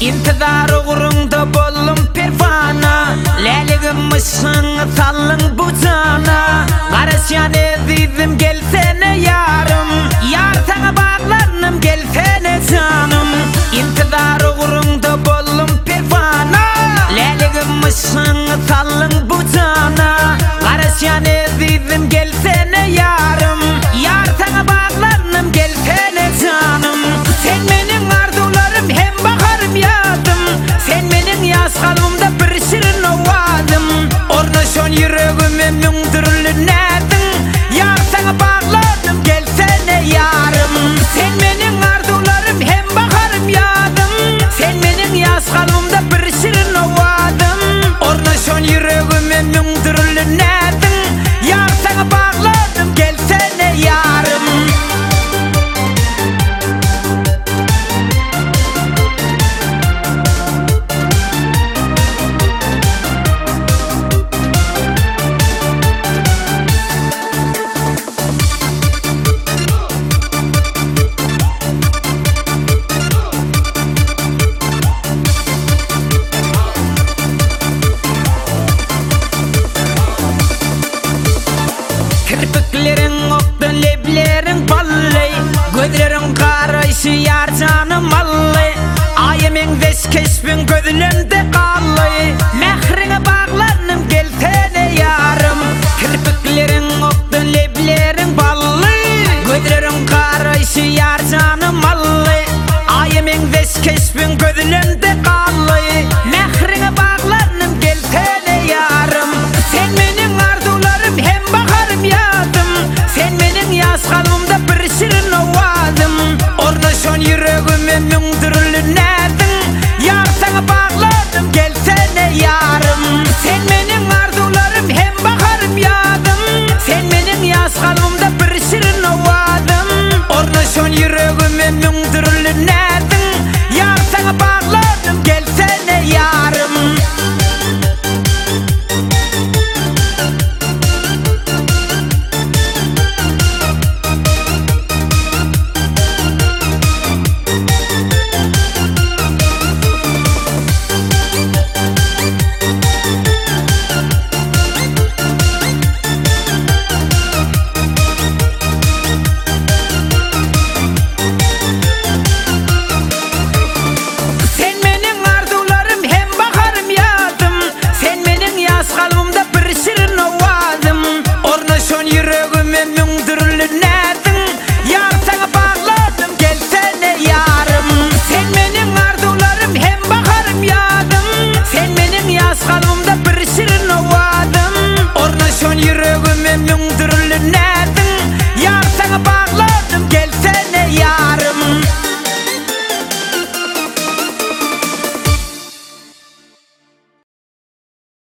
İntidar uğrunda bolum pervana. Leligim ışığını sallın bu cana. Sevimim yündürülü nereden Yar sana bağlanım gelsene yarım. Sen benim Keşfin gözlemde kalay Mehrine bağlanım gelsene yarım. Kirpiklerin oktan leblerin ballı Gözlerin karayışı yar canım Allah. bağladım gelsene yarım. Sen benim arzularım hem baharım yadım. Sen benim yaz kalbimde bir şirin ovadım Ornaşon yüreğime mümkün